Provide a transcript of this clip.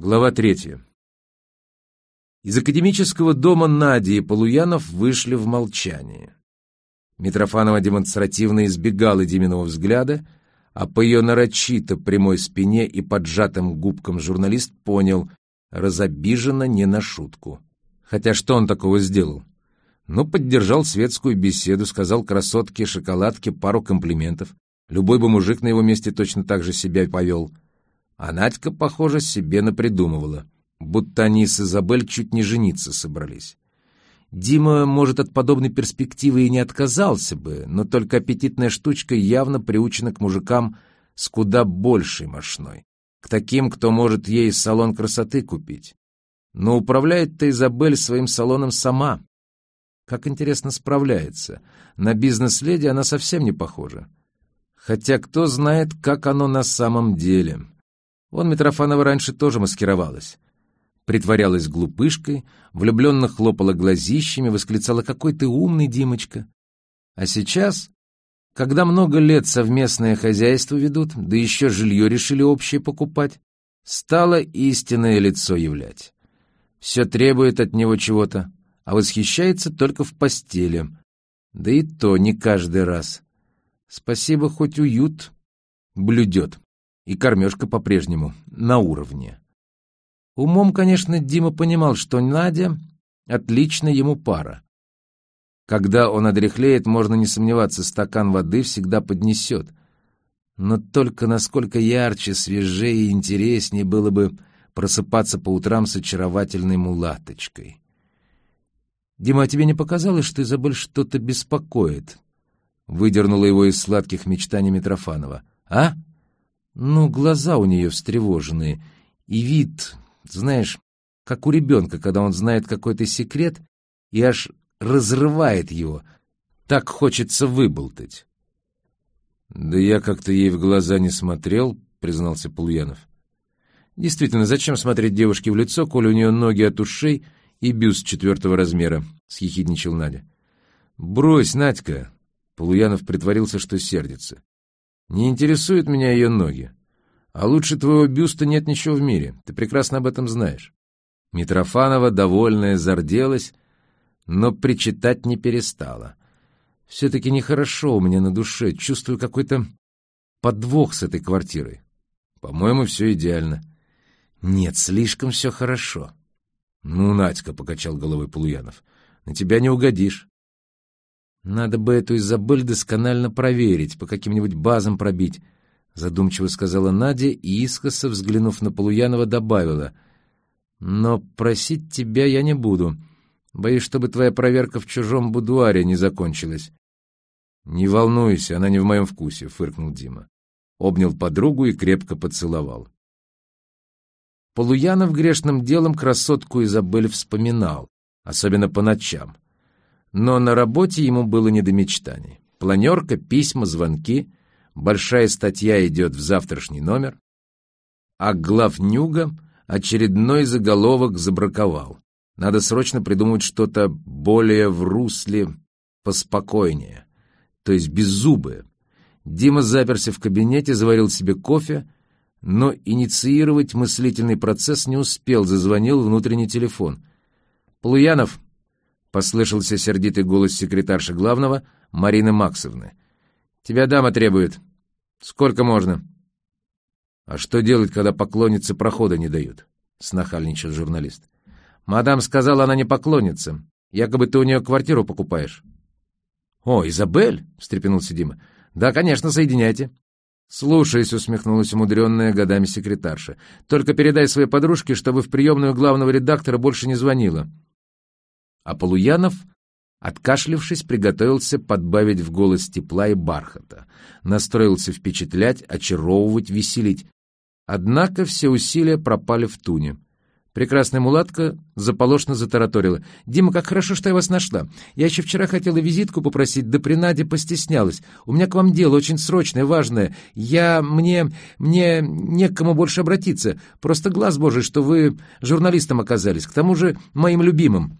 Глава третья. Из академического дома Нади и Полуянов вышли в молчании. Митрофанова демонстративно избегала Диминого взгляда, а по ее нарочито прямой спине и поджатым губкам журналист понял, разобижена не на шутку. Хотя что он такого сделал? Ну, поддержал светскую беседу, сказал красотке шоколадке пару комплиментов. Любой бы мужик на его месте точно так же себя повел. А Надька, похоже, себе напридумывала, будто они с Изабель чуть не жениться собрались. Дима, может, от подобной перспективы и не отказался бы, но только аппетитная штучка явно приучена к мужикам с куда большей мощной. К таким, кто может ей салон красоты купить. Но управляет-то Изабель своим салоном сама. Как интересно справляется. На бизнес-леди она совсем не похожа. Хотя кто знает, как оно на самом деле. Вон Митрофанова раньше тоже маскировалась. Притворялась глупышкой, влюбленно хлопала глазищами, восклицала «Какой ты умный, Димочка!» А сейчас, когда много лет совместное хозяйство ведут, да еще жилье решили общее покупать, стало истинное лицо являть. Все требует от него чего-то, а восхищается только в постели. Да и то не каждый раз. Спасибо, хоть уют блюдет. И кормежка по-прежнему на уровне. Умом, конечно, Дима понимал, что Надя — отлично ему пара. Когда он одряхлеет, можно не сомневаться, стакан воды всегда поднесет. Но только насколько ярче, свежее и интереснее было бы просыпаться по утрам с очаровательной мулаточкой. «Дима, а тебе не показалось, что Изабель что-то беспокоит?» Выдернула его из сладких мечтаний Митрофанова. «А? Ну, глаза у нее встревоженные. И вид, знаешь, как у ребенка, когда он знает какой-то секрет и аж разрывает его. Так хочется выболтать». «Да я как-то ей в глаза не смотрел», — признался Полуянов. «Действительно, зачем смотреть девушке в лицо, коли у нее ноги от ушей и бюст четвертого размера», — съехидничал Надя. «Брось, Надька!» — Полуянов притворился, что сердится. «Не интересуют меня ее ноги. А лучше твоего бюста нет ничего в мире, ты прекрасно об этом знаешь». Митрофанова, довольная, зарделась, но причитать не перестала. «Все-таки нехорошо у меня на душе, чувствую какой-то подвох с этой квартирой. По-моему, все идеально». «Нет, слишком все хорошо». «Ну, Надька», — покачал головой Полуянов, — «на тебя не угодишь». «Надо бы эту Изабель досконально проверить, по каким-нибудь базам пробить», — задумчиво сказала Надя и, искоса взглянув на Полуянова, добавила. «Но просить тебя я не буду. Боюсь, чтобы твоя проверка в чужом будуаре не закончилась». «Не волнуйся, она не в моем вкусе», — фыркнул Дима. Обнял подругу и крепко поцеловал. Полуянов грешным делом красотку Изабель вспоминал, особенно по ночам. Но на работе ему было не до мечтаний. Планерка, письма, звонки, большая статья идет в завтрашний номер, а главнюга очередной заголовок забраковал. Надо срочно придумать что-то более в русле поспокойнее, то есть беззубое. Дима заперся в кабинете, заварил себе кофе но инициировать мыслительный процесс не успел, зазвонил внутренний телефон. «Полуянов!» — послышался сердитый голос секретарши главного, Марины Максовны. «Тебя дама требует. Сколько можно?» «А что делать, когда поклонницы прохода не дают?» — снахальничал журналист. «Мадам сказала, она не поклонница. Якобы ты у нее квартиру покупаешь». «О, Изабель!» — встрепенулся Дима. «Да, конечно, соединяйте. «Слушаюсь», — усмехнулась умудренная годами секретарша. «Только передай своей подружке, чтобы в приемную главного редактора больше не звонила». А Полуянов, откашлившись, приготовился подбавить в голос тепла и бархата. Настроился впечатлять, очаровывать, веселить. Однако все усилия пропали в туне. Прекрасная мулатка заполошно затараторила. «Дима, как хорошо, что я вас нашла. Я еще вчера хотела визитку попросить, да при Наде постеснялась. У меня к вам дело очень срочное, важное. Я... мне... мне не к кому больше обратиться. Просто глаз божий, что вы журналистом оказались, к тому же моим любимым».